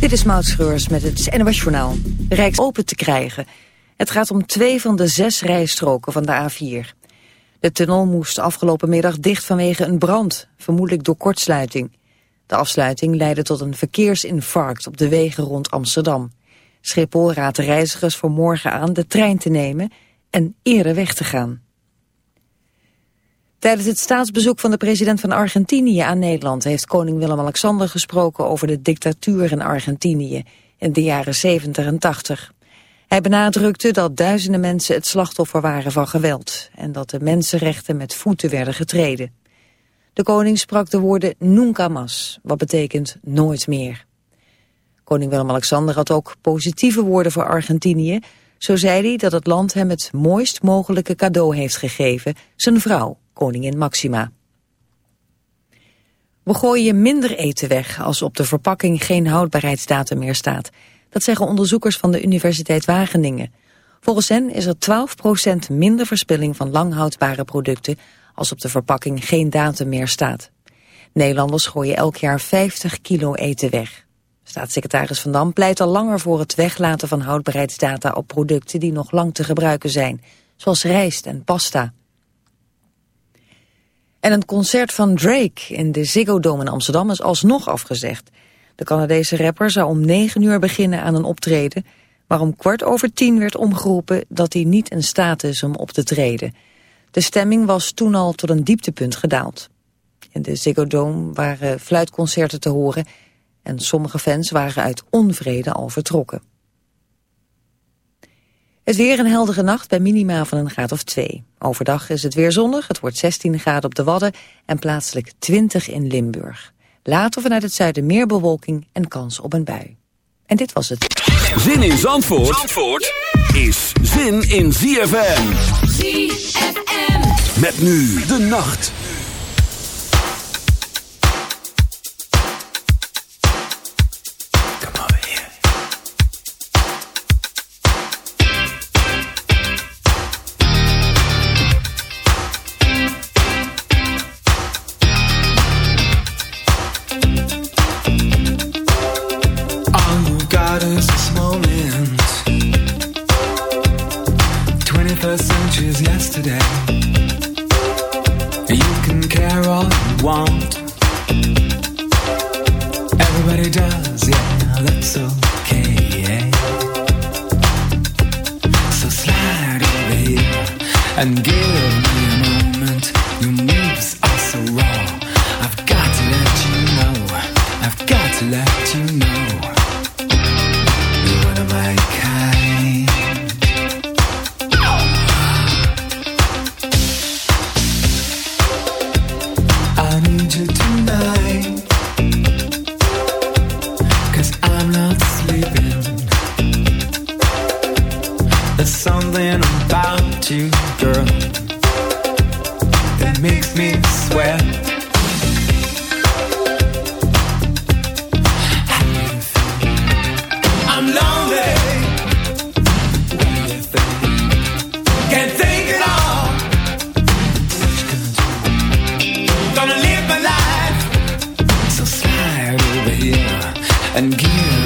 Dit is Maud Schreurs met het NOS Journaal. Rijks open te krijgen. Het gaat om twee van de zes rijstroken van de A4. De tunnel moest afgelopen middag dicht vanwege een brand, vermoedelijk door kortsluiting. De afsluiting leidde tot een verkeersinfarct op de wegen rond Amsterdam. Schiphol raadt reizigers voor morgen aan de trein te nemen en eerder weg te gaan. Tijdens het staatsbezoek van de president van Argentinië aan Nederland... heeft koning Willem-Alexander gesproken over de dictatuur in Argentinië... in de jaren 70 en 80. Hij benadrukte dat duizenden mensen het slachtoffer waren van geweld... en dat de mensenrechten met voeten werden getreden. De koning sprak de woorden nunca más, wat betekent nooit meer. Koning Willem-Alexander had ook positieve woorden voor Argentinië... Zo zei hij dat het land hem het mooist mogelijke cadeau heeft gegeven, zijn vrouw, koningin Maxima. We gooien minder eten weg als op de verpakking geen houdbaarheidsdatum meer staat. Dat zeggen onderzoekers van de Universiteit Wageningen. Volgens hen is er 12% minder verspilling van langhoudbare producten als op de verpakking geen datum meer staat. Nederlanders gooien elk jaar 50 kilo eten weg. Staatssecretaris Van Dam pleit al langer voor het weglaten van houdbaarheidsdata op producten die nog lang te gebruiken zijn, zoals rijst en pasta. En een concert van Drake in de Ziggo Dome in Amsterdam is alsnog afgezegd. De Canadese rapper zou om 9 uur beginnen aan een optreden, maar om kwart over tien werd omgeroepen dat hij niet in staat is om op te treden. De stemming was toen al tot een dieptepunt gedaald. In de Ziggo Dome waren fluitconcerten te horen en sommige fans waren uit onvrede al vertrokken. Het weer een heldere nacht bij minima van een graad of 2. Overdag is het weer zonnig, het wordt 16 graden op de Wadden en plaatselijk 20 in Limburg. Later vanuit het zuiden meer bewolking en kans op een bui. En dit was het. Zin in Zandvoort, Zandvoort is zin in ZFM. ZFM. Met nu de nacht. And give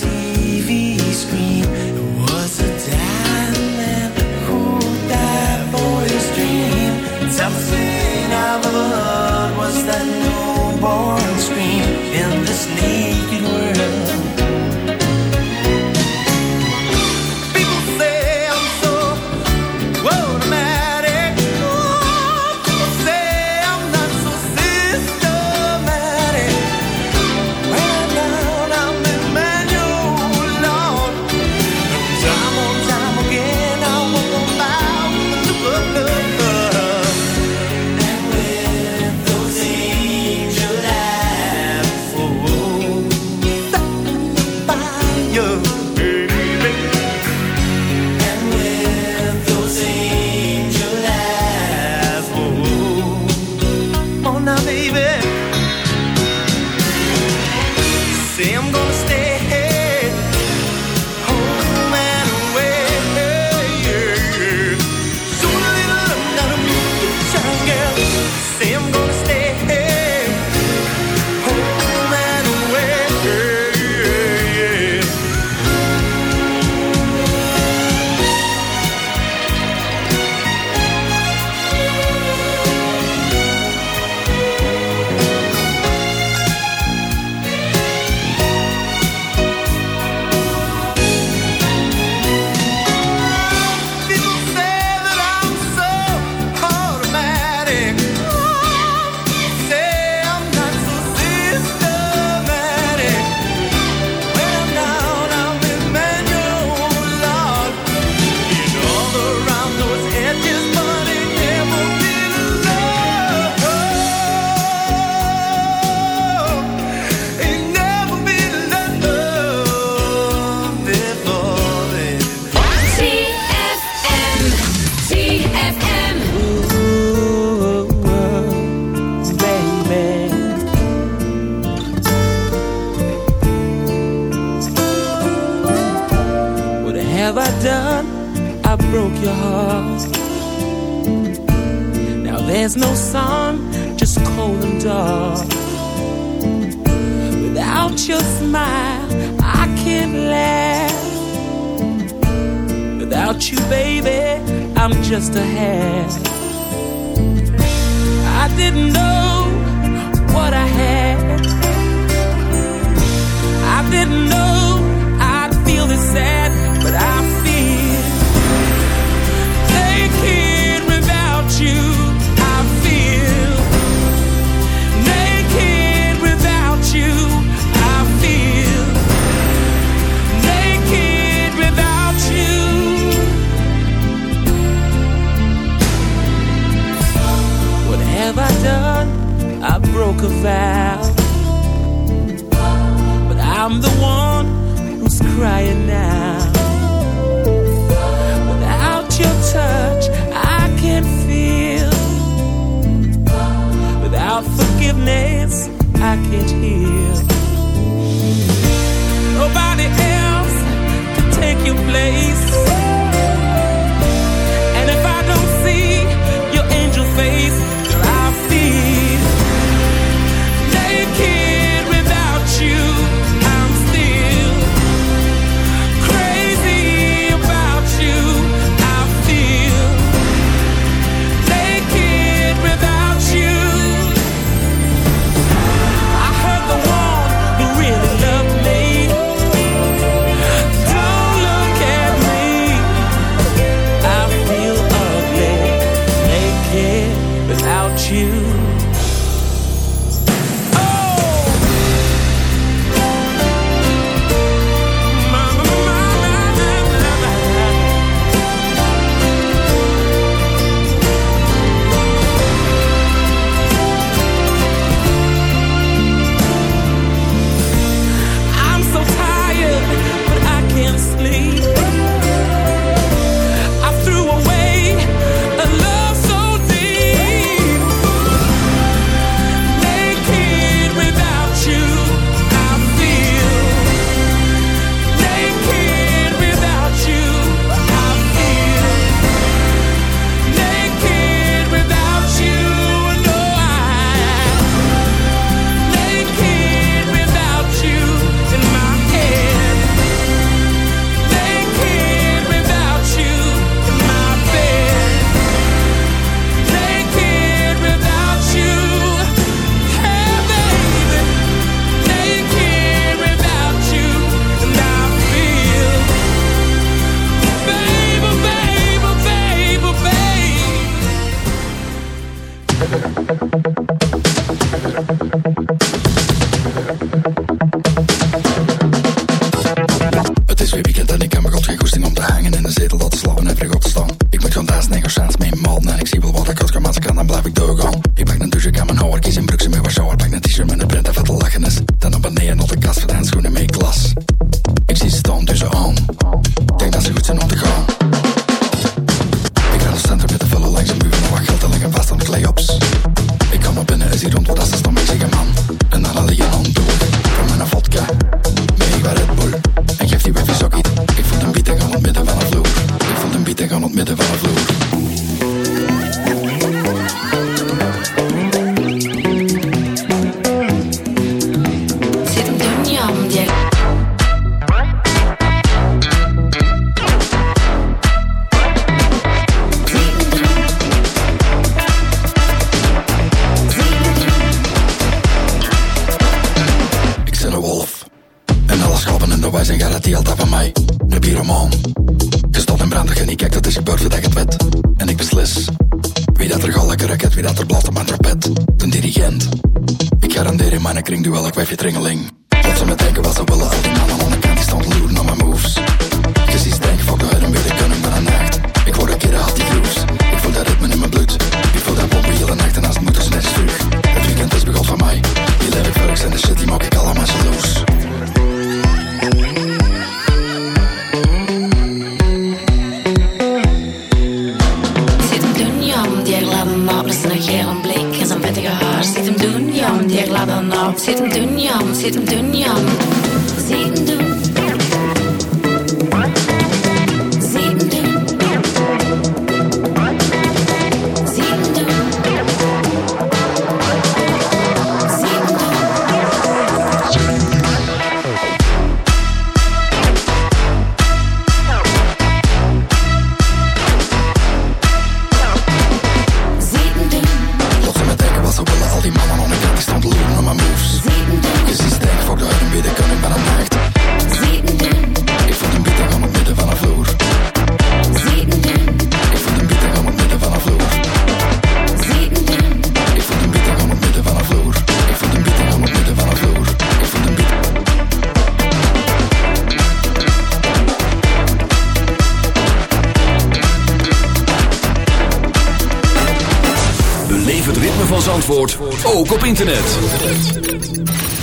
TV screen.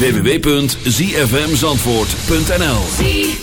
www.zfmzandvoort.nl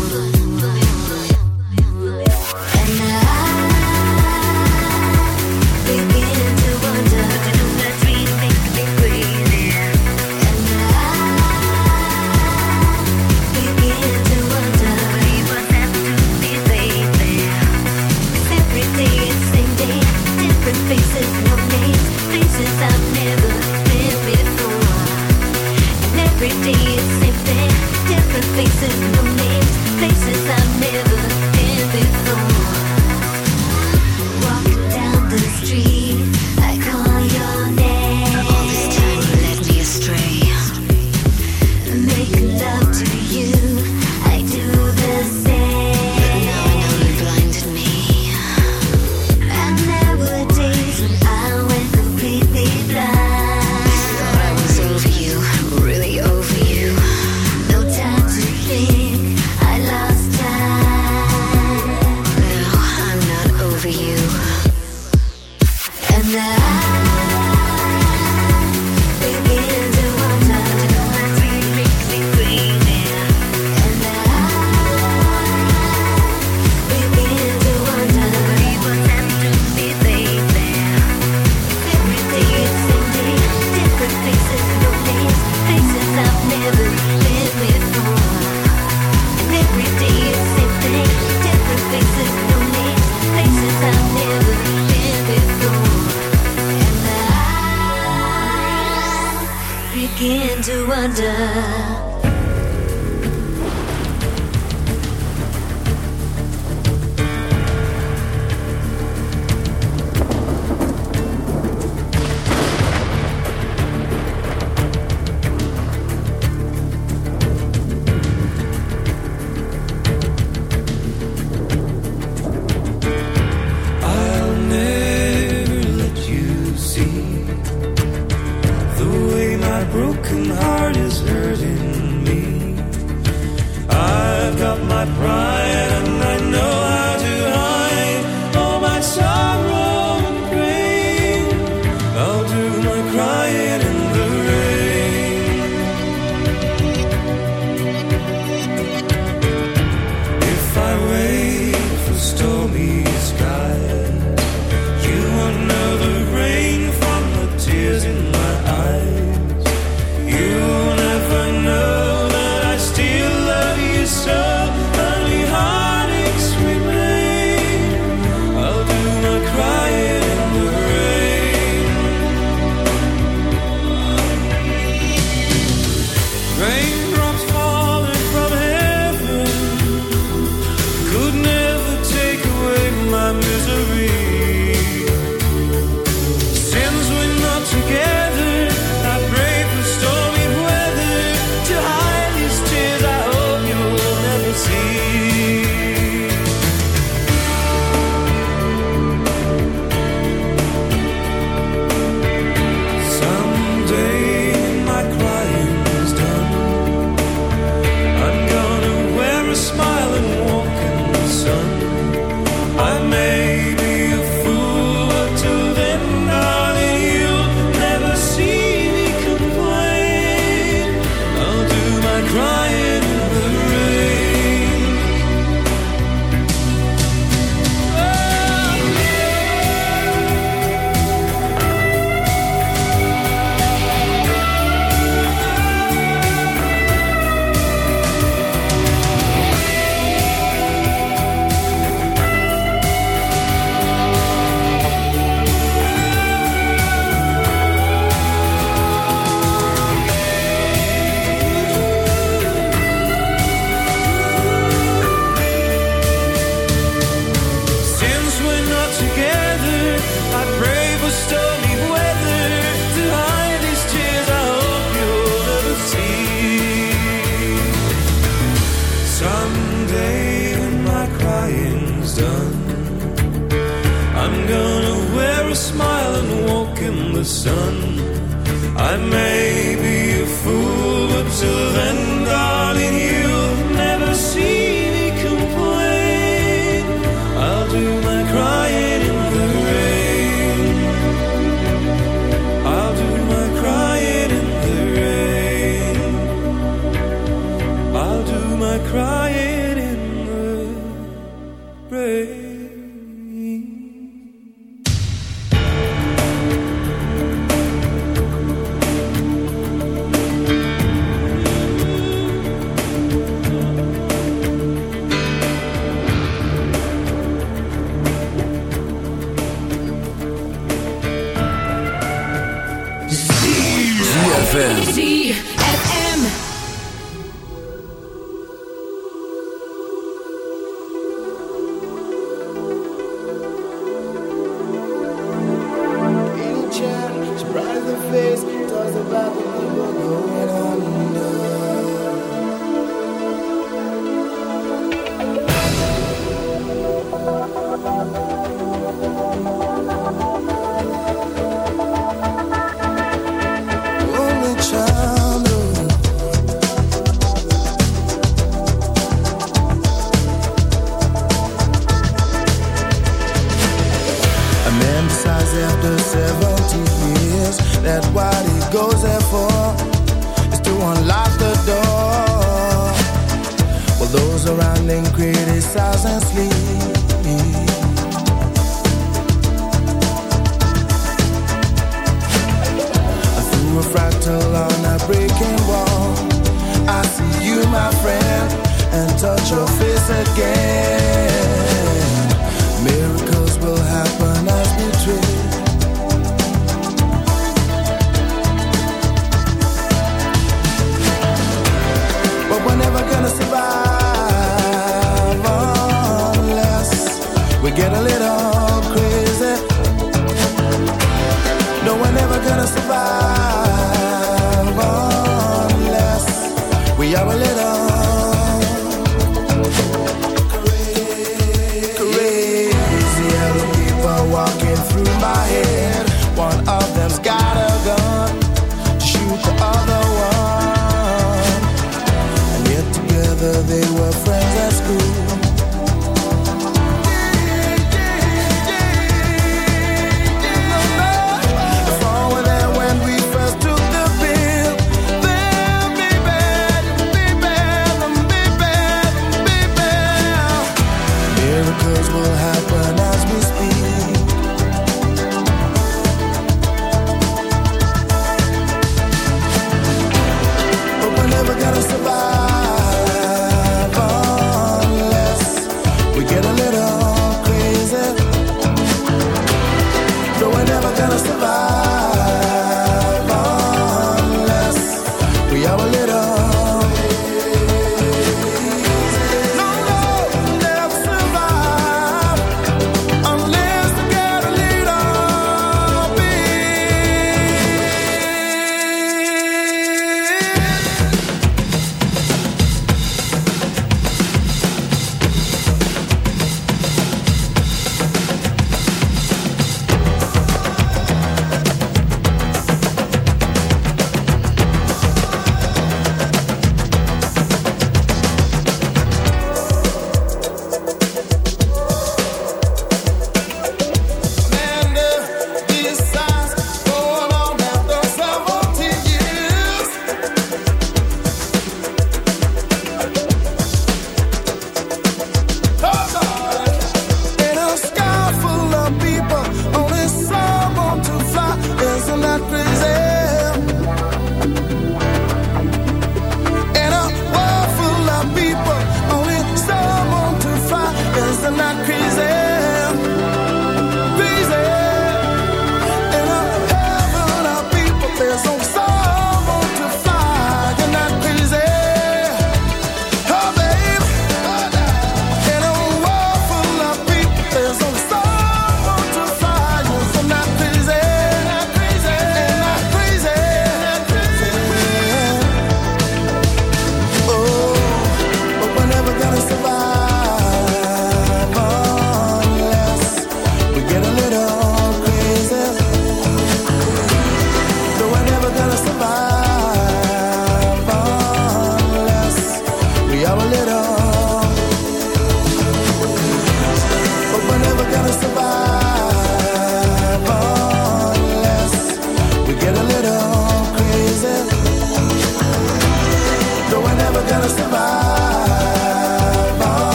The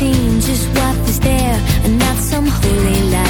seen just what was there and not some holy light.